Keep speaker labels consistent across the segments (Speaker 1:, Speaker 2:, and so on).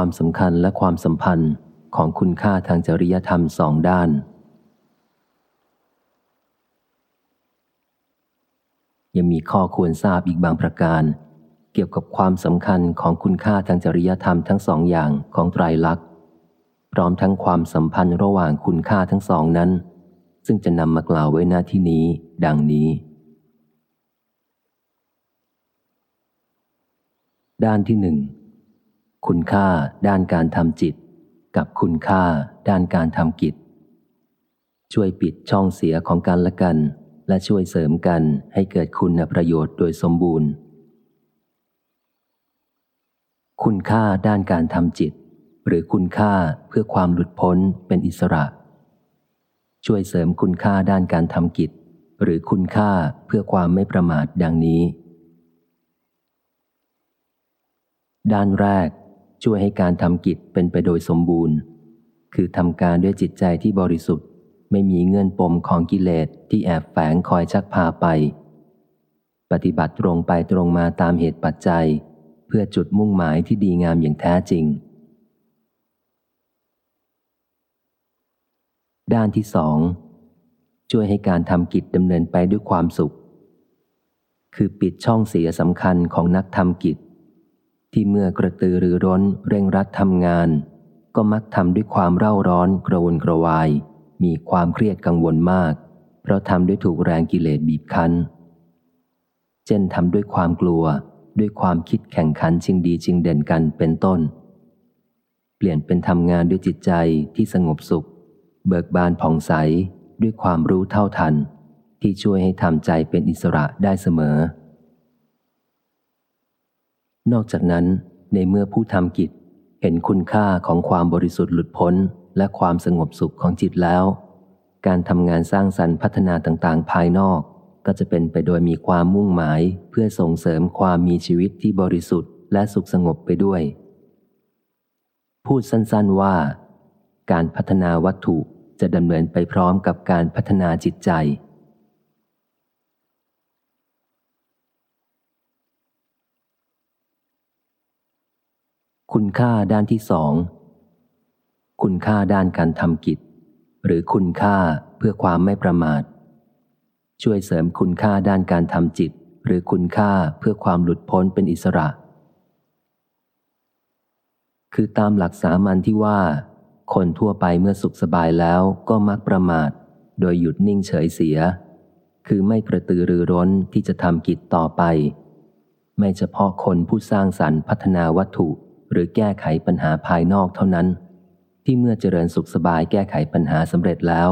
Speaker 1: ความสำคัญและความสัมพันธ์ของคุณค่าทางจริยธรรมสองด้าน ยังมีข้อควรทราบอีกบางประการ เกี่ยวกับความสำคัญของคุณค่าทางจริยธรรมทั้งสองอย่างของไตรลักษณ์พร้อมทั้งความสัมพันธ์ระหว่างคุณค่าทั้งสองนั้น ซึ่งจะนำมากล่าวไว้หน้าที่นี้ ดังนี้ ด้านที่หนึ่ง คุณค่าด้านการทำจิต กับคุณค่าด้านการทำกิจ ช่วยปิดช่องเสียของกันและกัน และช่วยเสริมกันให้เกิดคุณประโยชน์โดยสมบูรณ์ คุณค่าด้านการทำจิต หรือคุณค่าเพื่อความหลุดพ้นเป็นอิสระ ช่วยเสริมคุณค่าด้านการทำกิจ หรือคุณค่าเพื่อความไม่ประมาทดังนี้ด้านแรก ช่วยให้การทำกิจเป็นไปโดยสมบูรณ์ คือทำการด้วยจิตใจที่บริสุทธิ์ ไม่มีเงื่อนปมของกิเลสที่แอบแฝงคอยชักพาไป ปฏิบัติตรงไปตรงมาตามเหตุปัจจัย เพื่อจุดมุ่งหมายที่ดีงามอย่างแท้จริง ด้านที่สองช่วยให้การทำกิจดำเนินไปด้วยความสุข คือปิดช่องเสียสำคัญของนักทำกิจ ที่เมื่อกระตือรือร้นเร่งรัดทำงาน ก็มักทำด้วยความเร่าร้อนกระวนกระวาย มีความเครียดกังวลมาก เพราะทำด้วยถูกแรงกิเลสบีบคั้น เช่นทำด้วยความกลัวด้วยความคิดแข่งขันชิงดีชิงเด่นกันเป็นต้น เปลี่ยนเป็นทำงานด้วยจิตใจที่สงบสุข เบิกบานผ่องใสด้วยความรู้เท่าทัน ที่ช่วยให้ทำใจเป็นอิสระได้เสมอ นอกจากนั้นในเมื่อผู้ทำกิจเห็นคุณค่าของความบริสุทธิ์หลุดพ้น และความสงบสุขของจิตแล้ว การทำงานสร้างสรรค์พัฒนาต่างๆ ภายนอก ก็จะเป็นไปโดยมีความมุ่งหมายเพื่อส่งเสริมความมีชีวิตที่บริสุทธิ์และสุขสงบไปด้วย พูดสั้นๆว่า การพัฒนาวัตถุจะดำเนินไปพร้อมกับการพัฒนาจิตใจ คุณค่าด้านที่สอง คุณค่าด้านการทำกิจ หรือคุณค่าเพื่อความไม่ประมาท ช่วยเสริมคุณค่าด้านการทำจิต หรือคุณค่าเพื่อความหลุดพ้นเป็นอิสระ คือตามหลักสามัญที่ว่า คนทั่วไปเมื่อสุขสบายแล้วก็มักประมาท โดยหยุดนิ่งเฉยเสีย คือไม่กระตือรือร้นที่จะทำกิจต่อไป ไม่เฉพาะคนผู้สร้างสรรค์พัฒนาวัตถุ หรือแก้ไขปัญหาภายนอกเท่านั้น ที่เมื่อเจริญสุขสบายแก้ไขปัญหาสำเร็จแล้ว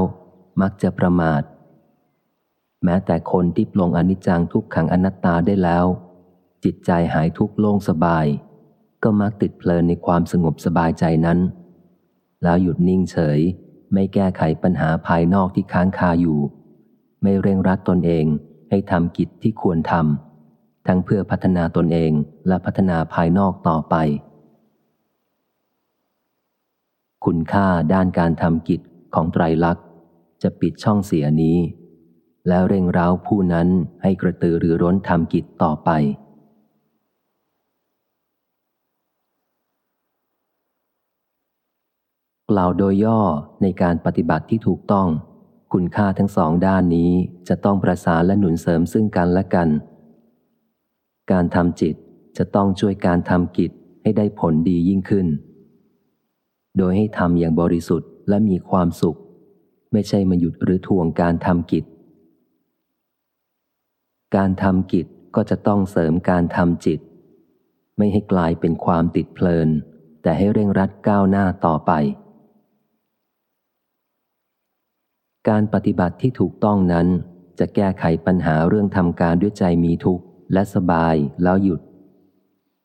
Speaker 1: มักจะประมาท แม้แต่คนที่ปลงอนิจจังทุกขังอนัตตาได้แล้ว จิตใจหายทุกโล่งสบาย ก็มักติดเพลินในความสงบสบายใจนั้น แล้วหยุดนิ่งเฉย ไม่แก้ไขปัญหาภายนอกที่ค้างคาอยู่ ไม่เร่งรัดตนเองให้ทำกิจที่ควรทำทั้งเพื่อพัฒนาตนเองและพัฒนาภายนอกต่อไป คุณค่าด้านการทำกิจของไตรลักษณ์ จะปิดช่องเสียนี้ แล้วเร่งร้าวผู้นั้นให้กระตือรือร้นทำกิจต่อไป กล่าวโดยย่อในการปฏิบัติที่ถูกต้อง คุณค่าทั้งสองด้านนี้จะต้องประสานและหนุนเสริมซึ่งกันและกัน การทำจิตจะต้องช่วยการทำกิจให้ได้ผลดียิ่งขึ้น โดยให้ทำอย่างบริสุทธิ์และมีความสุข ไม่ใช่มาหยุดหรือทวงการทำกิจ การทำกิจก็จะต้องเสริมการทำจิต ไม่ให้กลายเป็นความติดเพลิน แต่ให้เร่งรัดก้าวหน้าต่อไป การปฏิบัติที่ถูกต้องนั้น จะแก้ไขปัญหาเรื่องทำการด้วยใจมีทุกข์และสบายแล้วหยุด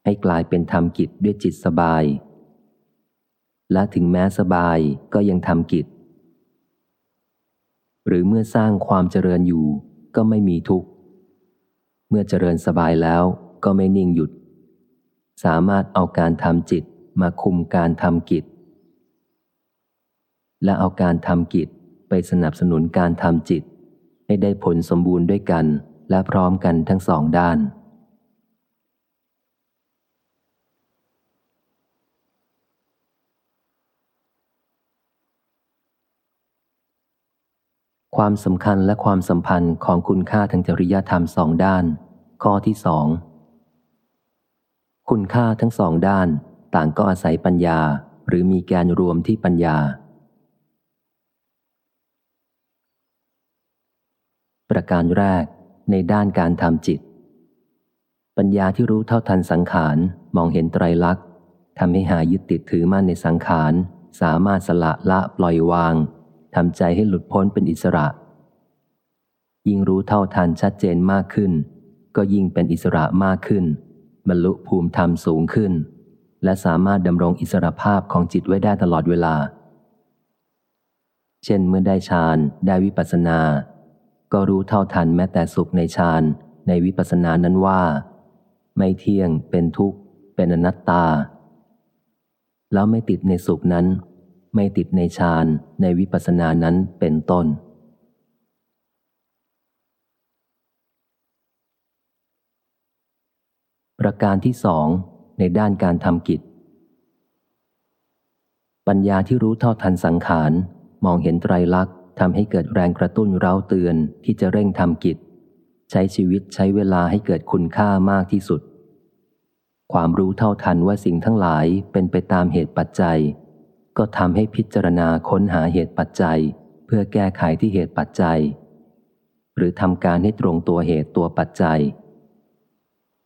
Speaker 1: ให้กลายเป็นทำกิจด้วยจิตสบาย และถึงแม้สบายก็ยังทำกิจ หรือเมื่อสร้างความเจริญอยู่ก็ไม่มีทุกข์ เมื่อเจริญสบายแล้วก็ไม่นิ่งหยุด สามารถเอาการทำจิตมาคุมการทำกิจ และเอาการทำกิจไปสนับสนุนการทำจิต ให้ได้ผลสมบูรณ์ด้วยกันและพร้อมกันทั้งสองด้าน ความสำคัญและความสัมพันธ์ของคุณค่าทางจริยธรรมสองด้าน ข้อที่สองคุณค่าทั้งสองด้าน ต่างก็อาศัยปัญญา หรือมีแกนรวมที่ปัญญา ประการแรก ในด้านการทำจิต ปัญญาที่รู้เท่าทันสังขารมองเห็นไตรลักษณ์ทำให้หายึดติดถือมั่นในสังขาร สามารถสละละปล่อยวาง ทำใจให้หลุดพ้นเป็นอิสระ ยิ่งรู้เท่าทันชัดเจนมากขึ้น ก็ยิ่งเป็นอิสระมากขึ้น บรรลุภูมิธรรมสูงขึ้น และสามารถดำรงอิสระภาพของจิตไว้ได้ตลอดเวลา เช่นเมื่อได้ฌานได้วิปัสสนา ก็รู้เท่าทันแม้แต่สุขในฌานในวิปัสสนานั้นว่า ไม่เที่ยงเป็นทุกข์ เป็นอนัตตา แล้วไม่ติดในสุขนั้น ไม่ติดในฌานในวิปัสสนานั้นเป็นต้น ประการที่สองในด้านการทำกิจ ปัญญาที่รู้เท่าทันสังขาร มองเห็นไตรลักษณ์ทำให้เกิดแรงกระตุ้นเร้าเตือนที่จะเร่งทำกิจ ใช้ชีวิตใช้เวลาให้เกิดคุณค่ามากที่สุด ความรู้เท่าทันว่าสิ่งทั้งหลายเป็นไปตามเหตุปัจจัย ก็ทำให้พิจารณาค้นหาเหตุปัจจัย เพื่อแก้ไขที่เหตุปัจจัย หรือทำการให้ตรงตัวเหตุตัวปัจจัย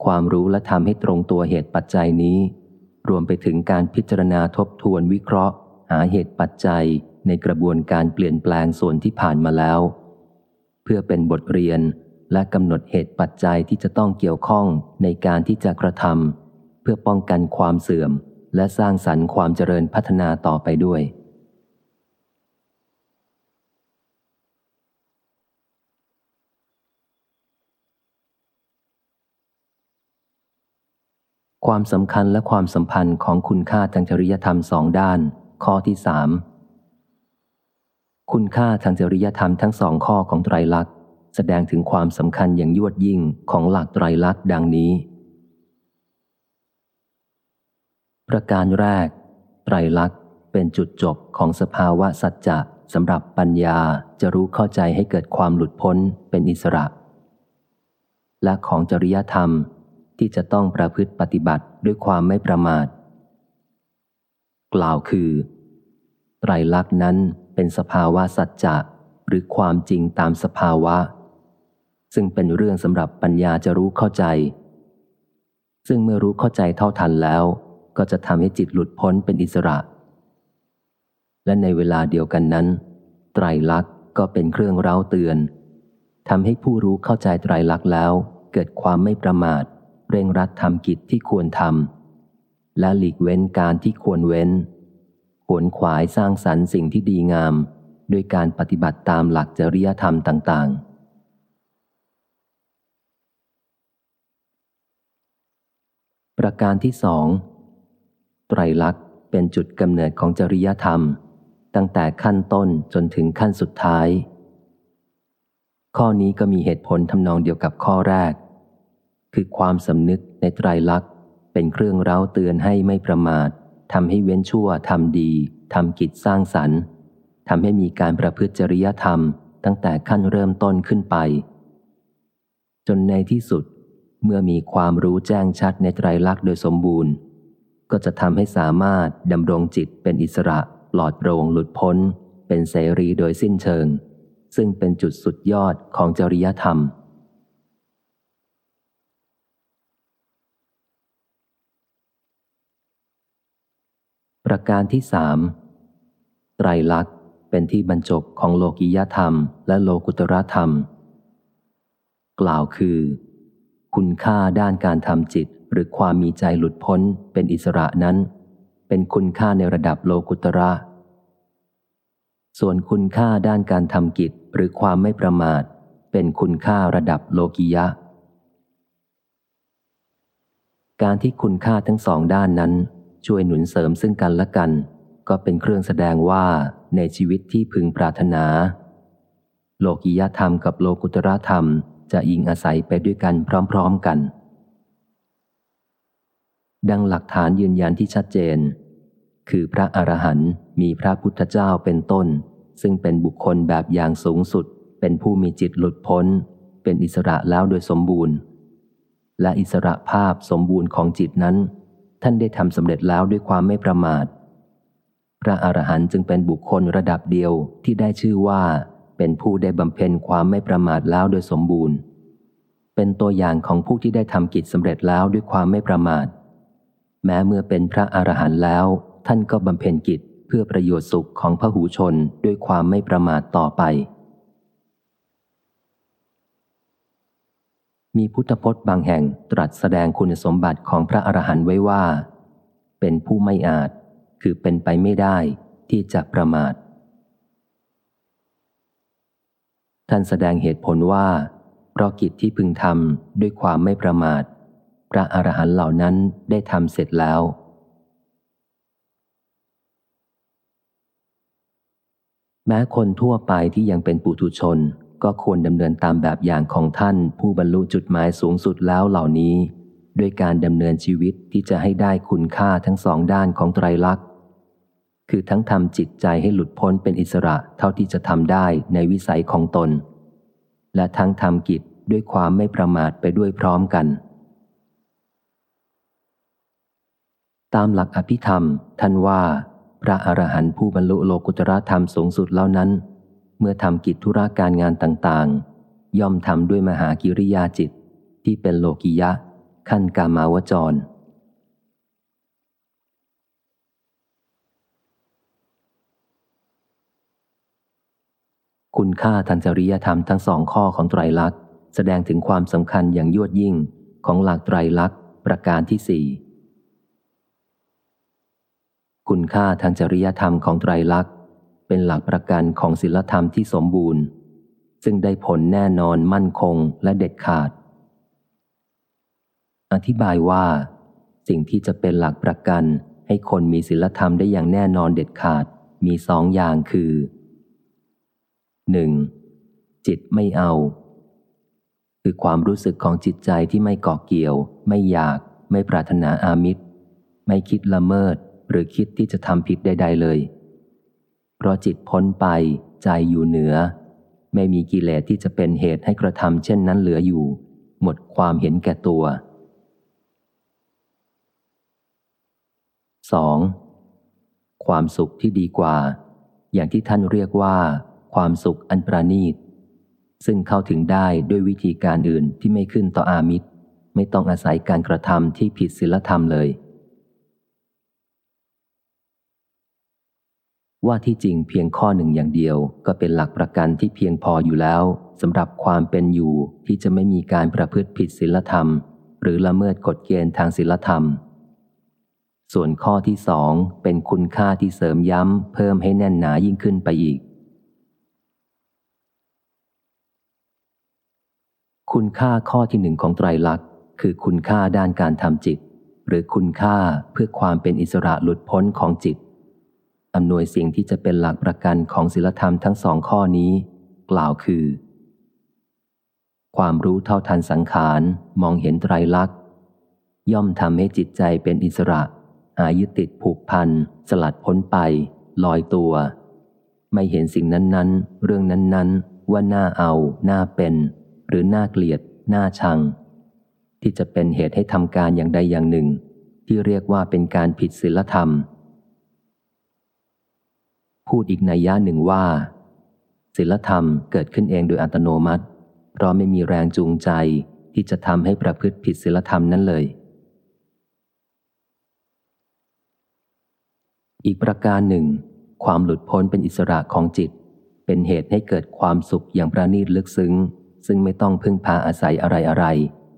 Speaker 1: ความรู้และทำให้ตรงตัวเหตุปัจจัยนี้ รวมไปถึงการพิจารณาทบทวนวิเคราะห์ หาเหตุปัจจัยในกระบวนการเปลี่ยนแปลงส่วนที่ผ่านมาแล้ว เพื่อเป็นบทเรียนและกำหนดเหตุปัจจัยที่จะต้องเกี่ยวข้องในการที่จะกระทำเพื่อป้องกันความเสื่อม และสร้างสรรค์ความเจริญพัฒนาต่อไปด้วย ความสำคัญและความสัมพันธ์ของคุณค่าทางจริยธรรมสองด้าน ข้อที่สามคุณค่าทางจริยธรรมทั้งสองข้อของไตรลักษณ์ แสดงถึงความสำคัญอย่างยวดยิ่งของหลักไตรลักษณ์ดังนี้ ประการแรก ไตรลักษณ์เป็นจุดจบของสภาวะสัจจะสำหรับปัญญาจะรู้เข้าใจให้เกิดความหลุดพ้นเป็นอิสระ และของจริยธรรมที่จะต้องประพฤติปฏิบัติด้วยความไม่ประมาท กล่าวคือ ไตรลักษณ์นั้นเป็นสภาวะสัจจะหรือความจริงตามสภาวะ ซึ่งเป็นเรื่องสำหรับปัญญาจะรู้เข้าใจ ซึ่งเมื่อรู้เข้าใจเท่าทันแล้ว ก็จะทำให้จิตหลุดพ้นเป็นอิสระ และในเวลาเดียวกันนั้น ไตรลักษณ์ก็เป็นเครื่องเร้าเตือนทำให้ผู้รู้เข้าใจไตรลักษณ์แล้ว เกิดความไม่ประมาท เร่งรัดทำกิจที่ควรทำและหลีกเว้นการที่ควรเว้นขวนขวายสร้างสรรค์สิ่งที่ดีงามด้วยการปฏิบัติตามหลักจริยธรรมต่าง ๆประการที่สอง ไตรลักษณ์เป็นจุดกำเนิดของจริยธรรม ตั้งแต่ขั้นต้นจนถึงขั้นสุดท้าย ข้อนี้ก็มีเหตุผลทำนองเดียวกับข้อแรก คือความสำนึกในไตรลักษณ์เป็นเครื่องเร้าเตือนให้ไม่ประมาททำให้เว้นชั่วทำดีทำกิจสร้างสรรค์ทำให้มีการประพฤติจริยธรรม ตั้งแต่ขั้นเริ่มต้นขึ้นไป จนในที่สุดเมื่อมีความรู้แจ้งชัดในไตรลักษณ์โดยสมบูรณ์ ก็จะทำให้สามารถดำรงจิตเป็นอิสระปลอดโปร่งหลุดพ้น เป็นเสรีโดยสิ้นเชิง ซึ่งเป็นจุดสุดยอดของจริยธรรม ประการที่สามไตรลักษณ์เป็นที่บรรจบของโลกิยธรรม และโลกุตรธรรม กล่าวคือ คุณค่าด้านการทำจิต หรือความมีใจหลุดพ้นเป็นอิสระนั้น เป็นคุณค่าในระดับโลกุตระ ส่วนคุณค่าด้านการทำกิจหรือความไม่ประมาท เป็นคุณค่าระดับโลกิยะ การที่คุณค่าทั้งสองด้านนั้น ช่วยหนุนเสริมซึ่งกันและกัน ก็เป็นเครื่องแสดงว่าในชีวิตที่พึงปรารถนา โลกิยธรรมกับโลกุตระธรรมจะอิงอาศัยไปด้วยกันพร้อม ๆกัน ดังหลักฐานยืนยันที่ชัดเจน คือพระอรหันต์มีพระพุทธเจ้าเป็นต้น ซึ่งเป็นบุคคลแบบอย่างสูงสุด เป็นผู้มีจิตหลุดพ้น เป็นอิสระแล้วโดยสมบูรณ์ และอิสระภาพสมบูรณ์ของจิตนั้น ท่านได้ทำสำเร็จแล้วด้วยความไม่ประมาท พระอรหันต์จึงเป็นบุคคลระดับเดียวที่ได้ชื่อว่า เป็นผู้ได้บำเพ็ญความไม่ประมาทแล้วโดยสมบูรณ์ เป็นตัวอย่างของผู้ที่ได้ทำกิจสำเร็จแล้วด้วยความไม่ประมาท แม้เมื่อเป็นพระอรหันต์แล้ว ท่านก็บำเพ็ญกิจเพื่อประโยชน์สุขของพระหูชนด้วยความไม่ประมาทต่อไป มีพุทธพจน์บางแห่งตรัสแสดงคุณสมบัติของพระอรหันต์ไว้ว่า เป็นผู้ไม่อาจ คือเป็นไปไม่ได้ที่จะประมาท ท่านแสดงเหตุผลว่าเพราะกิจที่พึงทำด้วยความไม่ประมาท พระอรหันต์เหล่านั้นได้ทำเสร็จแล้ว แม้คนทั่วไปที่ยังเป็นปุถุชนก็ควรดำเนินตามแบบอย่างของท่านผู้บรรลุจุดหมายสูงสุดแล้วเหล่านี้ ด้วยการดำเนินชีวิตที่จะให้ได้คุณค่าทั้งสองด้านของไตรลักษณ์ คือทั้งทำจิตใจให้หลุดพ้นเป็นอิสระเท่าที่จะทำได้ในวิสัยของตน และทั้งทำกิจด้วยความไม่ประมาทไปด้วยพร้อมกัน ตามหลักอภิธรรม ท่านว่า พระอรหันต์ผู้บรรลุโลกุตระธรรมสูงสุดแล้วนั้น เมื่อทำกิจธุระการงานต่างๆ ย่อมทำด้วยมหากิริยาจิต ที่เป็นโลกิยะ ขั้นกามาวจร คุณค่าทางจริยธรรมทั้งสองข้อของไตรลักษณ์ แสดงถึงความสำคัญอย่างยวดยิ่งของหลักไตรลักษณ์ประการที่สี่ คุณค่าทางจริยธรรมของไตรลักษณ์ เป็นหลักประกันของศีลธรรมที่สมบูรณ์ ซึ่งได้ผลแน่นอนมั่นคงและเด็ดขาด อธิบายว่า สิ่งที่จะเป็นหลักประกันให้คนมีศีลธรรมได้อย่างแน่นอนเด็ดขาดมีสองอย่างคือ 1. จิตไม่เอา คือความรู้สึกของจิตใจที่ไม่เกาะเกี่ยว ไม่อยาก ไม่ปรารถนาอามิตร ไม่คิดละเมิด หรือคิดที่จะทำผิดใด ๆ เลย เพราะจิตพ้นไปใจอยู่เหนือ ไม่มีกิเลสที่จะเป็นเหตุให้กระทำเช่นนั้นเหลืออยู่ หมดความเห็นแก่ตัว 2. ความสุขที่ดีกว่า อย่างที่ท่านเรียกว่า ความสุขอันประณีต ซึ่งเข้าถึงได้ด้วยวิธีการอื่นที่ไม่ขึ้นต่ออามิตร ไม่ต้องอาศัยการกระทำที่ผิดศีลธรรมเลย ว่าที่จริงเพียงข้อหนึ่งอย่างเดียว ก็เป็นหลักประกันที่เพียงพออยู่แล้วสำหรับความเป็นอยู่ที่จะไม่มีการประพฤติผิดศีลธรรม หรือละเมิดกฎเกณฑ์ทางศีลธรรม ส่วนข้อที่สองเป็นคุณค่าที่เสริมย้ำ เพิ่มให้แน่นหนายิ่งขึ้นไปอีก คุณค่าข้อที่หนึ่งของไตรลักษณ์คือคุณค่าด้านการทำจิต หรือคุณค่าเพื่อความเป็นอิสระหลุดพ้นของจิต อำนวยสิ่งที่จะเป็นหลักประกันของศีลธรรมทั้งสองข้อนี้ กล่าวคือ ความรู้เท่าทันสังขารมองเห็นไตรลักษณ์ ย่อมทำให้จิตใจเป็นอิสระอายึดติดผูกพัน สลัดพ้นไป ลอยตัว ไม่เห็นสิ่งนั้นๆ เรื่องนั้นๆ ว่าน่าเอา น่าเป็น หรือน่าเกลียด น่าชัง ที่จะเป็นเหตุให้ทำการอย่างใดอย่างหนึ่ง ที่เรียกว่าเป็นการผิดศีลธรรม พูดอีกในย่าหนึ่งว่าศีลธรรมเกิดขึ้นเองโดยอัตโนมัติ เพราะไม่มีแรงจูงใจที่จะทำให้ประพฤติผิดศีลธรรมนั้นเลย อีกประการหนึ่ง ความหลุดพ้นเป็นอิสระของจิต เป็นเหตุให้เกิดความสุขอย่างประณีตลึกซึ้ง ซึ่งไม่ต้องพึ่งพาอาศัยอะไรอะไร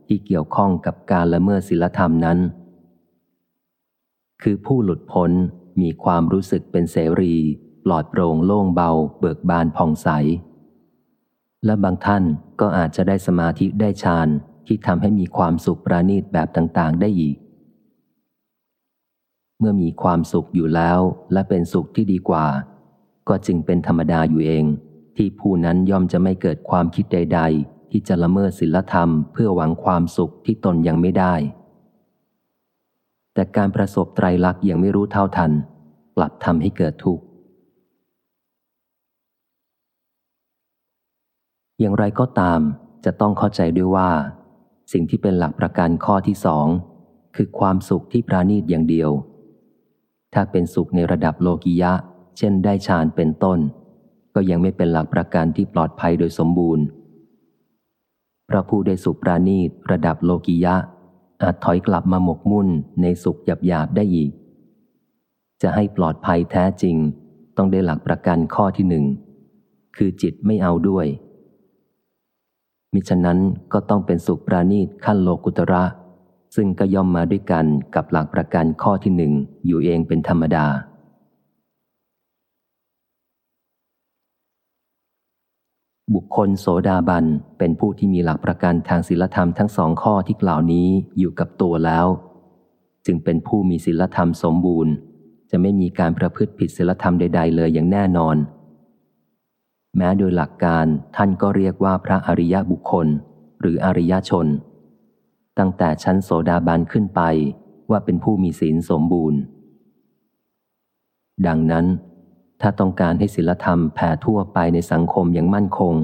Speaker 1: ที่เกี่ยวข้องกับการละเมิดศีลธรรมนั้น คือผู้หลุดพ้นมีความรู้สึกเป็นเสรี ปลอดโปร่งโล่งเบา เบิกบานผ่องใส และบางท่านก็อาจจะได้สมาธิได้ฌานที่ทำให้มีความสุขประณีตแบบต่างๆ ได้อีก เมื่อมีความสุขอยู่แล้วและเป็นสุขที่ดีกว่า ก็จึงเป็นธรรมดาอยู่เอง ที่ผู้นั้นย่อมจะไม่เกิดความคิดใด ๆ ที่จะละเมิดศีลธรรมเพื่อหวังความสุขที่ตนยังไม่ได้ แต่การประสบไตรลักษณ์ยังไม่รู้เท่าทัน กลับทำให้เกิดทุกข์ อย่างไรก็ตามจะต้องเข้าใจด้วยว่า สิ่งที่เป็นหลักประกันข้อที่สองคือความสุขที่ปราณีตอย่างเดียว ถ้าเป็นสุขในระดับโลกิยะ เช่นได้ฌานเป็นต้น ก็ยังไม่เป็นหลักประกันที่ปลอดภัยโดยสมบูรณ์พระผู้ได้สุขปราณีตระดับโลกิยะ อาจถอยกลับมาหมกมุ่นในสุขหยาบๆได้อีก จะให้ปลอดภัยแท้จริง ต้องได้หลักประกันข้อที่หนึ่ง คือจิตไม่เอาด้วย มิฉะนั้นก็ต้องเป็นสุขปราณีตขั้นโลกุตระ ซึ่งก็ย่อมมาด้วยกันกับหลักประกันข้อที่หนึ่งอยู่เองเป็นธรรมดา บุคคลโสดาบันเป็นผู้ที่มีหลักประกันทางศีลธรรมทั้งสองข้อที่กล่าวนี้อยู่กับตัวแล้ว จึงเป็นผู้มีศีลธรรมสมบูรณ์ จะไม่มีการประพฤติผิดศีลธรรมใด ๆ เลยอย่างแน่นอน แม้โดยหลักการท่านก็เรียกว่าพระอริยบุคคล หรืออริยชน ตั้งแต่ชั้นโสดาบันขึ้นไปว่าเป็นผู้มีศีลสมบูรณ์ ดังนั้น ถ้าต้องการให้ศิลธรรมแผ่ทั่วไปในสังคมอย่างมั่นคง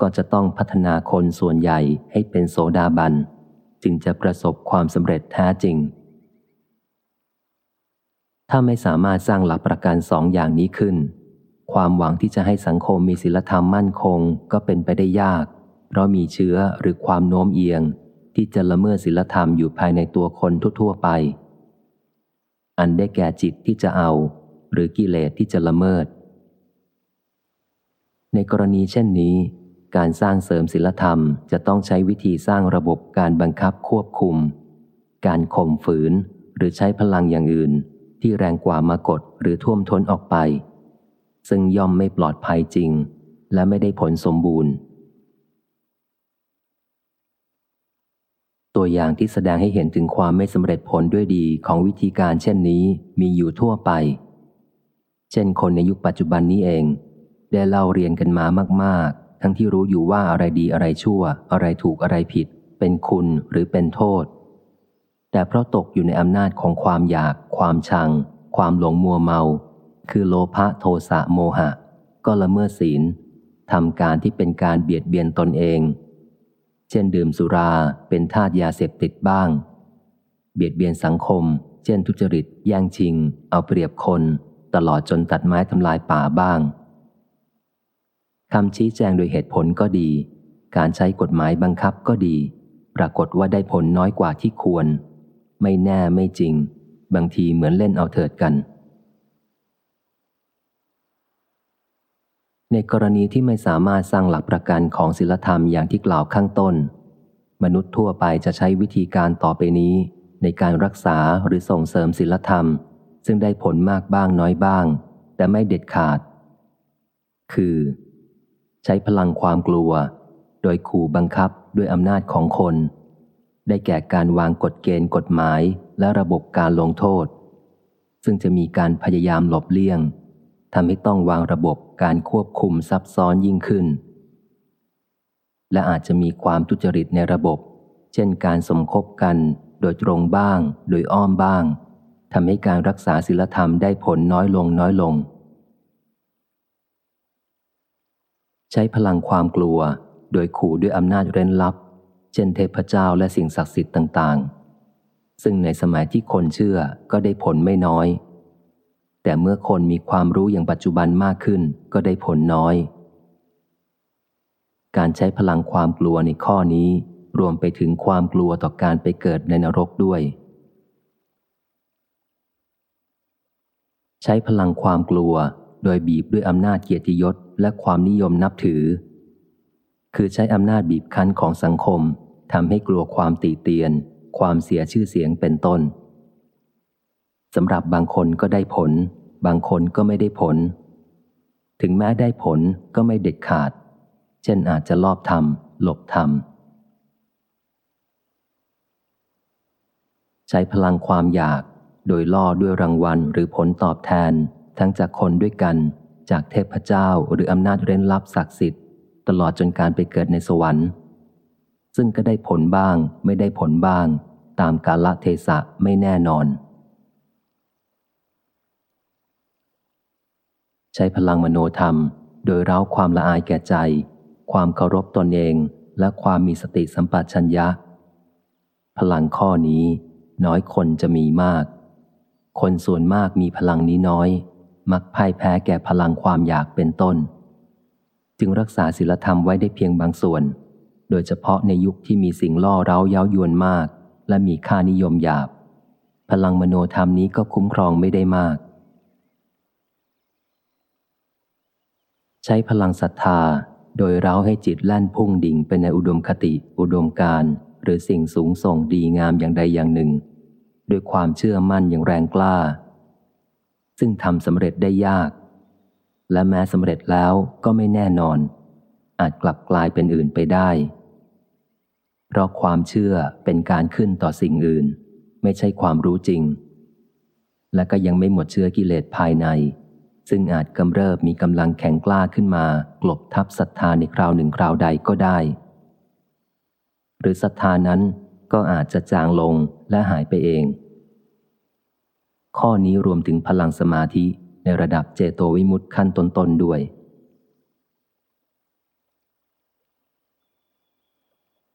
Speaker 1: ก็จะต้องพัฒนาคนส่วนใหญ่ให้เป็นโสดาบัน จึงจะประสบความสำเร็จแท้จริง ถ้าไม่สามารถสร้างหลักประกันสองอย่างนี้ขึ้น ความหวังที่จะให้สังคมมีศิลธรรมมั่นคงก็เป็นไปได้ยาก เพราะมีเชื้อหรือความโน้มเอียง ที่จะละเมิดศิลธรรมอยู่ภายในตัวคนทั่ว ๆ ไป อันได้แก่จิตที่จะเอา หรือกิเลสที่จะละเมิด ในกรณีเช่นนี้ การสร้างเสริมศิลธรรมจะต้องใช้วิธีสร้างระบบการบังคับควบคุม การข่มฝืนหรือใช้พลังอย่างอื่น ที่แรงกว่ามากดหรือท่วมท้นออกไป ซึ่งย่อมไม่ปลอดภัยจริง และไม่ได้ผลสมบูรณ์ ตัวอย่างที่แสดงให้เห็นถึงความไม่สำเร็จผลด้วยดีของวิธีการเช่นนี้มีอยู่ทั่วไป เช่นคนในยุคปัจจุบันนี้เอง ได้เล่าเรียนกันมามากๆ ทั้งที่รู้อยู่ว่าอะไรดีอะไรชั่ว อะไรถูกอะไรผิด เป็นคุณหรือเป็นโทษ แต่เพราะตกอยู่ในอำนาจของความอยาก ความชัง ความหลงมัวเมา คือโลภะโทสะโมหะ ก็ละเมิดศีลทำการที่เป็นการเบียดเบียนตนเอง เช่นดื่มสุราเป็นทาตยาเสพติดบ้าง เบียดเบียนสังคม เช่นทุจริตแย่งชิง เอาเปรียบคน ตลอดจนตัดไม้ทำลายป่าบ้างคำชี้แจงโดยเหตุผลก็ดี การใช้กฎหมายบังคับก็ดี ปรากฏว่าได้ผลน้อยกว่าที่ควร ไม่แน่ไม่จริง บางทีเหมือนเล่นเอาเถิดกัน ในกรณีที่ไม่สามารถสร้างหลักประกันของศิลธรรมอย่างที่กล่าวข้างต้น มนุษย์ทั่วไปจะใช้วิธีการต่อไปนี้ ในการรักษาหรือส่งเสริมศิลธรรม ซึ่งได้ผลมากบ้างน้อยบ้าง แต่ไม่เด็ดขาด คือ ใช้พลังความกลัว โดยขู่บังคับด้วยอำนาจของคน ได้แก่การวางกฎเกณฑ์กฎหมายและระบบการลงโทษ ซึ่งจะมีการพยายามหลบเลี่ยง ทำให้ต้องวางระบบการควบคุมซับซ้อนยิ่งขึ้น และอาจจะมีความทุจริตในระบบ เช่นการสมคบกันโดยตรงบ้าง โดยอ้อมบ้างทำให้การรักษาศีลธรรมได้ผลน้อยลงน้อยลง ใช้พลังความกลัวโดยขู่ด้วยอำนาจเร้นลับ เช่นเทพเจ้าและสิ่งศักดิ์สิทธิ์ต่าง ๆ ซึ่งในสมัยที่คนเชื่อก็ได้ผลไม่น้อย แต่เมื่อคนมีความรู้อย่างปัจจุบันมากขึ้นก็ได้ผลน้อย การใช้พลังความกลัวในข้อนี้รวมไปถึงความกลัวต่อการไปเกิดในนรกด้วย ใช้พลังความกลัวโดยบีบด้วยอำนาจเกียรติยศและความนิยมนับถือ คือใช้อำนาจบีบคั้นของสังคมทำให้กลัวความตีเตียน ความเสียชื่อเสียงเป็นต้น สำหรับบางคนก็ได้ผล บางคนก็ไม่ได้ผล ถึงแม้ได้ผลก็ไม่เด็ดขาด เช่นอาจจะลอบทำหลบทำใช้พลังความอยากโดยล่อด้วยรางวัลหรือผลตอบแทน ทั้งจากคนด้วยกัน จากเทพเจ้าหรืออำนาจเร้นลับศักดิ์สิทธิ์ ตลอดจนการไปเกิดในสวรรค์ ซึ่งก็ได้ผลบ้าง ไม่ได้ผลบ้าง ตามกาลเทศะไม่แน่นอน ใช้พลังมโนธรรม โดยเร้าความละอายแก่ใจ ความเคารพตนเอง และความมีสติสัมปชัญญะ พลังข้อนี้ น้อยคนจะมีมาก คนส่วนมากมีพลังนี้น้อย มักพ่ายแพ้แก่พลังความอยากเป็นต้น จึงรักษาศีลธรรมไว้ได้เพียงบางส่วน โดยเฉพาะในยุคที่มีสิ่งล่อเร้าเย้ายวนมาก และมีค่านิยมหยาบ พลังมโนธรรมนี้ก็คุ้มครองไม่ได้มาก ใช้พลังศรัทธาโดยเราให้จิตแล่นพุ่งดิ่งไปในอุดมคติ อุดมการหรือสิ่งสูงส่งดีงามอย่างใดอย่างหนึ่ง ด้วยความเชื่อมั่นอย่างแรงกล้า ซึ่งทำสำเร็จได้ยาก และแม้สำเร็จแล้วก็ไม่แน่นอน อาจกลับกลายเป็นอื่นไปได้ เพราะความเชื่อเป็นการขึ้นต่อสิ่งอื่น ไม่ใช่ความรู้จริง และก็ยังไม่หมดเชื้อกิเลสภายใน ซึ่งอาจกำเริบมีกำลังแข็งกล้าขึ้นมากลบทับศรัทธาในคราวหนึ่งคราวใดก็ได้ หรือศรัทธานั้นก็อาจจะจางลงและหายไปเอง ข้อนี้รวมถึงพลังสมาธิในระดับเจโตวิมุตต์ขั้นต้นๆด้วย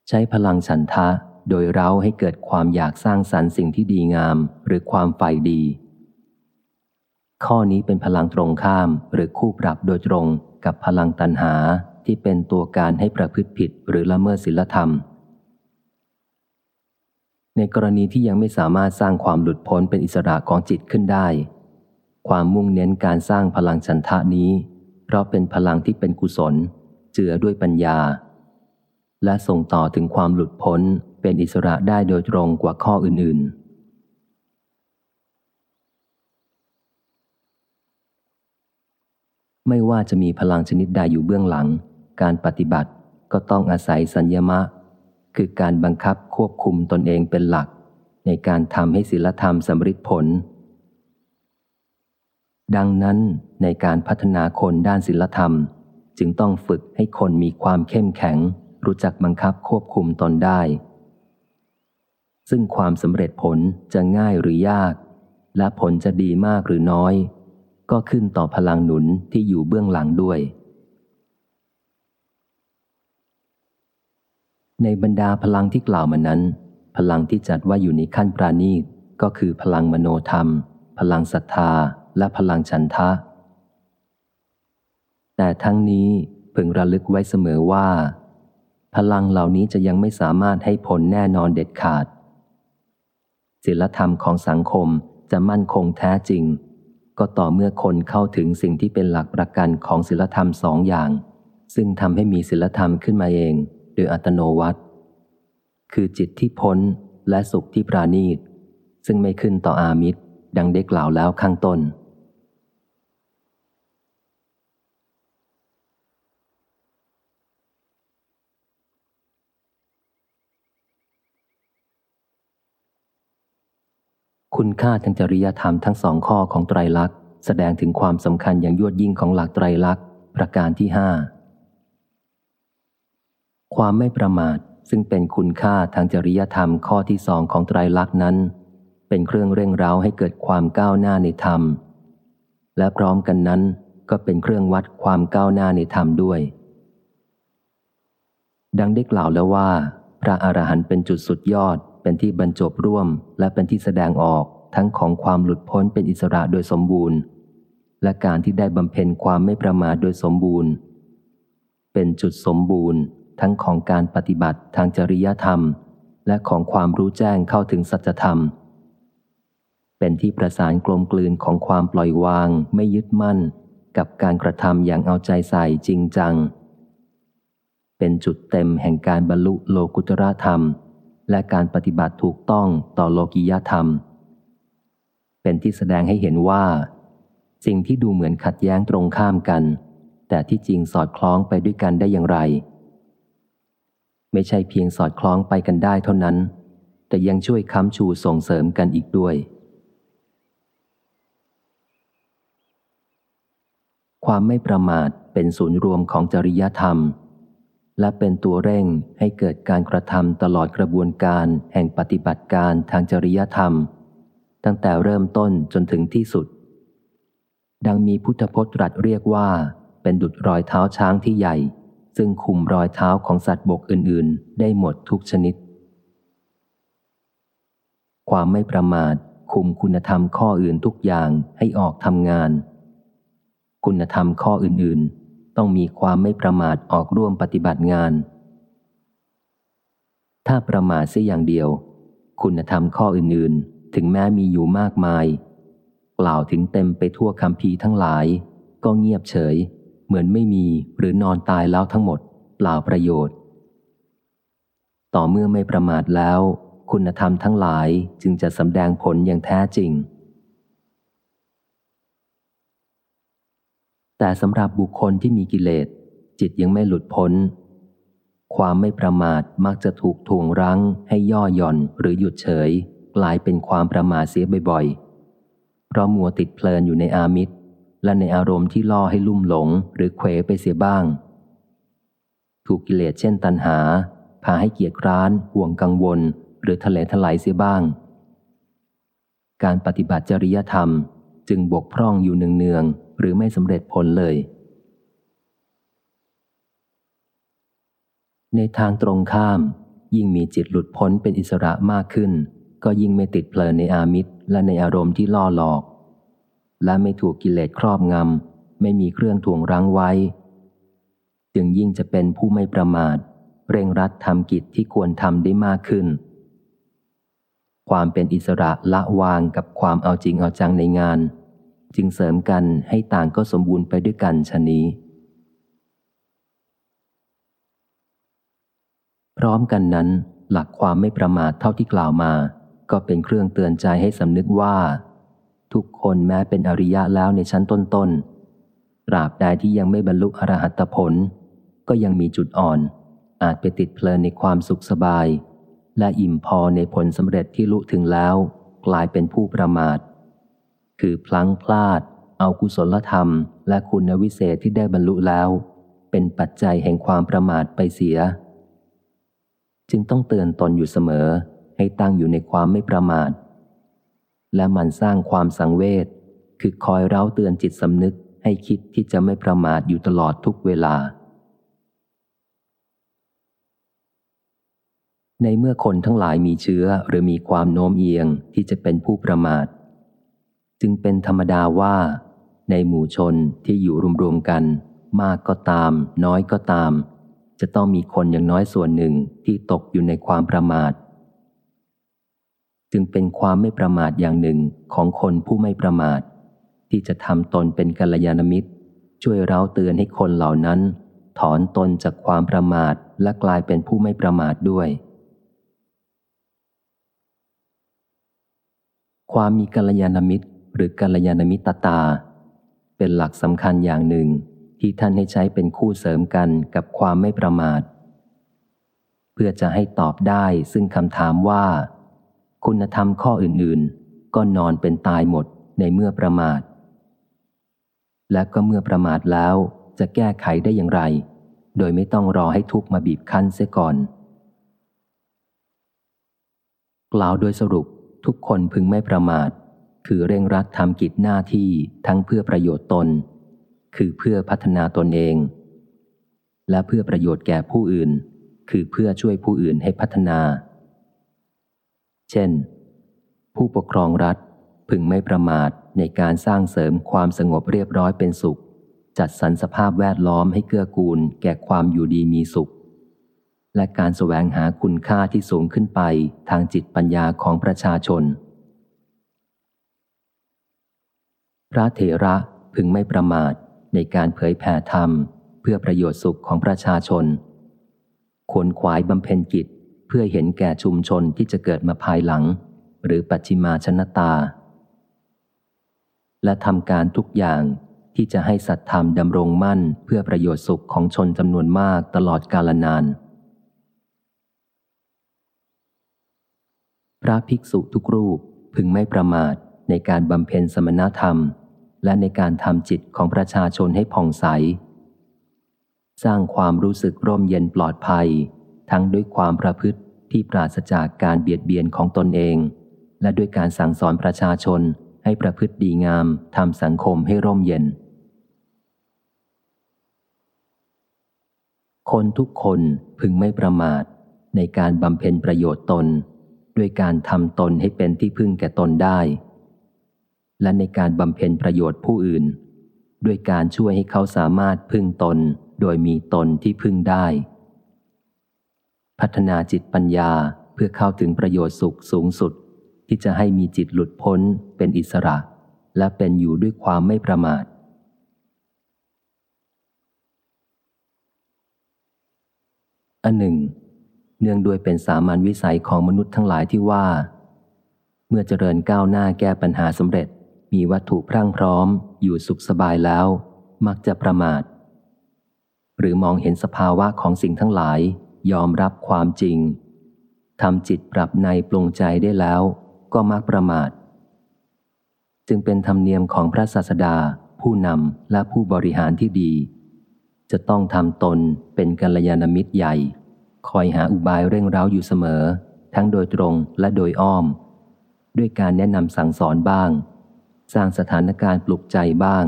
Speaker 1: ใช้พลังฉันทะโดยเราให้เกิดความอยากสร้างสรรค์สิ่งที่ดีงามหรือความใฝ่ดี ข้อนี้เป็นพลังตรงข้ามหรือคู่ปรับโดยตรงกับพลังตัณหาที่เป็นตัวการให้ประพฤติผิดหรือละเมิดศีลธรรม ในกรณีที่ยังไม่สามารถสร้างความหลุดพ้นเป็นอิสระของจิตขึ้นได้ ความมุ่งเน้นการสร้างพลังฉันทะนี้ เพราะเป็นพลังที่เป็นกุศล เจือด้วยปัญญา และส่งต่อถึงความหลุดพ้นเป็นอิสระได้โดยตรงกว่าข้ออื่นๆ ไม่ว่าจะมีพลังชนิดใดอยู่เบื้องหลัง การปฏิบัติก็ต้องอาศัยสัญญมะ คือการบังคับควบคุมตนเองเป็นหลัก ในการทำให้ศีลธรรมสำฤทธิผล ดังนั้นในการพัฒนาคนด้านศีลธรรม จึงต้องฝึกให้คนมีความเข้มแข็ง รู้จักบังคับควบคุมตนได้ ซึ่งความสำเร็จผลจะง่ายหรือยาก และผลจะดีมากหรือน้อย ก็ขึ้นต่อพลังหนุนที่อยู่เบื้องหลังด้วย ในบรรดาพลังที่กล่าวมานั้น พลังที่จัดว่าอยู่ในขั้นปราณีตก็คือพลังมโนธรรม พลังศรัทธา และพลังฉันทะ แต่ทั้งนี้พึงระลึกไว้เสมอว่า พลังเหล่านี้จะยังไม่สามารถให้ผลแน่นอนเด็ดขาดศีลธรรมของสังคมจะมั่นคงแท้จริง ก็ต่อเมื่อคนเข้าถึงสิ่งที่เป็นหลักประกันของศิลธรรมสองอย่าง ซึ่งทำให้มีศิลธรรมขึ้นมาเอง โดยอัตโนวัตคือจิตที่พ้นและสุขที่ปราณีต ซึ่งไม่ขึ้นต่ออามิตรดังได้กล่าวแล้วข้างต้น คุณค่าทางจริยธรรมทั้งสองข้อของไตรลักษณ์ แสดงถึงความสำคัญอย่างยวดยิ่งของหลักไตรลักษณ์ประการที่ห้าความไม่ประมาทซึ่งเป็นคุณค่าทางจริยธรรมข้อที่สองของไตรลักษณ์นั้น เป็นเครื่องเร่งเร้าให้เกิดความก้าวหน้าในธรรม และพร้อมกันนั้นก็เป็นเครื่องวัดความก้าวหน้าในธรรมด้วย ดังได้กล่าวแล้วว่า พระอรหันต์เป็นจุดสุดยอด เป็นที่บรรจบร่วม และเป็นที่แสดงออกทั้งของความหลุดพ้นเป็นอิสระโดยสมบูรณ์ และการที่ได้บำเพ็ญความไม่ประมาทโดยสมบูรณ์ เป็นจุดสมบูรณ์ ทั้งของการปฏิบัติทางจริยธรรม และของความรู้แจ้งเข้าถึงสัจธรรม เป็นที่ประสานกลมกลืนของความปล่อยวาง ไม่ยึดมั่น กับการกระทำอย่างเอาใจใส่จริงจัง เป็นจุดเต็มแห่งการบรรลุโลกุตระธรรม และการปฏิบัติถูกต้องต่อโลกิยธรรม เป็นที่แสดงให้เห็นว่า สิ่งที่ดูเหมือนขัดแย้งตรงข้ามกัน แต่ที่จริงสอดคล้องไปด้วยกันได้อย่างไร ไม่ใช่เพียงสอดคล้องไปกันได้เท่านั้น แต่ยังช่วยค้ำชูส่งเสริมกันอีกด้วย ความไม่ประมาทเป็นศูนย์รวมของจริยธรรม และเป็นตัวเร่งให้เกิดการกระทำตลอดกระบวนการแห่งปฏิบัติการทางจริยธรรม ตั้งแต่เริ่มต้นจนถึงที่สุด ดังมีพุทธพจน์ตรัสเรียกว่า เป็นดุดรอยเท้าช้างที่ใหญ่ ซึ่งคุมรอยเท้าของสัตว์บกอื่น ๆ ได้หมดทุกชนิด ความไม่ประมาทคุมคุณธรรมข้ออื่นทุกอย่างให้ออกทำงาน คุณธรรมข้ออื่น ๆ ต้องมีความไม่ประมาทออกร่วมปฏิบัติงาน ถ้าประมาทเสียอย่างเดียว คุณธรรมข้ออื่นๆ ถึงแม้มีอยู่มากมาย กล่าวถึงเต็มไปทั่วคำพีทั้งหลาย ก็เงียบเฉย เหมือนไม่มีหรือนอนตายแล้วทั้งหมด เปล่าประโยชน์ ต่อเมื่อไม่ประมาทแล้ว คุณธรรมทั้งหลายจึงจะสำแดงผลอย่างแท้จริง แต่สำหรับบุคคลที่มีกิเลส จิตยังไม่หลุดพ้น ความไม่ประมาทมักจะถูกทวงรั้ง ให้ย่อหย่อนหรือหยุดเฉย กลายเป็นความประมาทเสียบ่อยๆ เพราะมัวติดเพลินอยู่ในอามิตรและในอารมณ์ที่ล่อให้ลุ่มหลงหรือเควไปเสียบ้าง ถูกกิเลสเช่นตัณหา พาให้เกียจคร้าน ห่วงกังวล หรือทะเลทลายเสียบ้าง การปฏิบัติจริยธรรมจึงบกพร่องอยู่เนือง หรือไม่สำเร็จผลเลย ในทางตรงข้าม ยิ่งมีจิตหลุดพ้นเป็นอิสระมากขึ้น ก็ยิ่งไม่ติดเพลินในอามิตรและในอารมณ์ที่ล่อหลอก และไม่ถูกกิเลสครอบงำไม่มีเครื่องถ่วงรั้งไว้ จึงยิ่งจะเป็นผู้ไม่ประมาท เร่งรัดทำกิจที่ควรทำได้มากขึ้นความเป็นอิสระละวางกับความเอาจริงเอาจังในงาน จึงเสริมกันให้ต่างก็สมบูรณ์ไปด้วยกันชนี้ พร้อมกันนั้น หลักความไม่ประมาทเท่าที่กล่าวมา ก็เป็นเครื่องเตือนใจให้สำนึกว่า ทุกคนแม้เป็นอริยะแล้วในชั้นต้นๆตราบใดที่ยังไม่บรรลุอรหัตผล ก็ยังมีจุดอ่อน อาจไปติดเพลินในความสุขสบาย และอิ่มพอในผลสำเร็จที่ลุถึงแล้ว กลายเป็นผู้ประมาท คือพลั้งพลาด เอากุศลธรรม และคุณวิเศษที่ได้บรรลุแล้ว เป็นปัจจัยแห่งความประมาทไปเสีย จึงต้องเตือนตนอยู่เสมอ ให้ตั้งอยู่ในความไม่ประมาท และมันสร้างความสังเวชคือคอยเร้าเตือนจิตสำนึกให้คิดที่จะไม่ประมาทอยู่ตลอดทุกเวลา ในเมื่อคนทั้งหลายมีเชื้อหรือมีความโน้มเอียงที่จะเป็นผู้ประมาท จึงเป็นธรรมดาว่า ในหมู่ชนที่อยู่รวมๆกัน มากก็ตาม น้อยก็ตาม จะต้องมีคนอย่างน้อยส่วนหนึ่งที่ตกอยู่ในความประมาท จึงเป็นความไม่ประมาทอย่างหนึ่งของคนผู้ไม่ประมาท ที่จะทำตนเป็นกัลยาณมิตร ช่วยเราเตือนให้คนเหล่านั้น ถอนตนจากความประมาทและกลายเป็นผู้ไม่ประมาทด้วยความมีกัลยาณมิตร หรือกัลยาณมิตรตา เป็นหลักสำคัญอย่างหนึ่งที่ท่านให้ใช้เป็นคู่เสริมกันกับความไม่ประมาท เพื่อจะให้ตอบได้ซึ่งคำถามว่า คุณธรรมข้ออื่นๆ ก็นอนเป็นตายหมดในเมื่อประมาท และก็เมื่อประมาทแล้วจะแก้ไขได้อย่างไร โดยไม่ต้องรอให้ทุกมาบีบคั้นเสียก่อน กล่าวโดยสรุปทุกคนพึงไม่ประมาท คือเร่งรัดทำกิจหน้าที่ทั้งเพื่อประโยชน์ตน คือเพื่อพัฒนาตนเอง และเพื่อประโยชน์แก่ผู้อื่น คือเพื่อช่วยผู้อื่นให้พัฒนา เช่น ผู้ปกครองรัฐพึงไม่ประมาทในการสร้างเสริมความสงบเรียบร้อยเป็นสุข จัดสรรสภาพแวดล้อมให้เกื้อกูล แก่ความอยู่ดีมีสุข และการแสวงหาคุณค่าที่สูงขึ้นไปทางจิตปัญญาของประชาชน พระเถระพึงไม่ประมาทในการเผยแผ่ธรรม เพื่อประโยชน์สุขของประชาชนควรขวายบำเพ็ญกิจเพื่อเห็นแก่ชุมชนที่จะเกิดมาภายหลัง หรือปัจฉิมาชนตา และทำการทุกอย่างที่จะให้สัตธรรมดำรงมั่นเพื่อประโยชน์สุขของชนจำนวนมากตลอดกาลนาน พระภิกษุทุกรูปพึงไม่ประมาทในการบำเพ็ญสมณธรรม และในการทำจิตของประชาชนให้ผ่องใส สร้างความรู้สึกร่มเย็นปลอดภัย ทั้งด้วยความประพฤติที่ปราศจากการเบียดเบียนของตนเอง และด้วยการสั่งสอนประชาชนให้ประพฤติดีงามทำสังคมให้ร่มเย็น คนทุกคนพึงไม่ประมาทในการบำเพ็ญประโยชน์ตน ด้วยการทำตนให้เป็นที่พึ่งแก่ตนได้ และในการบำเพ็ญประโยชน์ผู้อื่น ด้วยการช่วยให้เขาสามารถพึ่งตนโดยมีตนที่พึ่งได้ พัฒนาจิตปัญญาเพื่อเข้าถึงประโยชน์สุขสูงสุด ที่จะให้มีจิตหลุดพ้นเป็นอิสระ และเป็นอยู่ด้วยความไม่ประมาทอันหนึ่ง เนื่องด้วยเป็นสามัญวิสัยของมนุษย์ทั้งหลายที่ว่า เมื่อเจริญก้าวหน้าแก้ปัญหาสำเร็จ มีวัตถุพรั่งพร้อม อยู่สุขสบายแล้ว มักจะประมาท หรือมองเห็นสภาวะของสิ่งทั้งหลาย ยอมรับความจริงทำจิตปรับในปลงใจได้แล้ว ก็มักประมาท จึงเป็นธรรมเนียมของพระศาสดา ผู้นำและผู้บริหารที่ดี จะต้องทำตนเป็นกัลยาณมิตรใหญ่ คอยหาอุบายเร่งเร้าอยู่เสมอ ทั้งโดยตรงและโดยอ้อม ด้วยการแนะนำสั่งสอนบ้าง สร้างสถานการณ์ปลุกใจบ้าง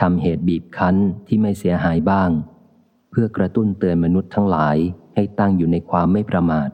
Speaker 1: ทำเหตุบีบคั้นที่ไม่เสียหายบ้าง เพื่อกระตุ้นเตือนมนุษย์ทั้งหลายให้ตั้งอยู่ในความไม่ประมาท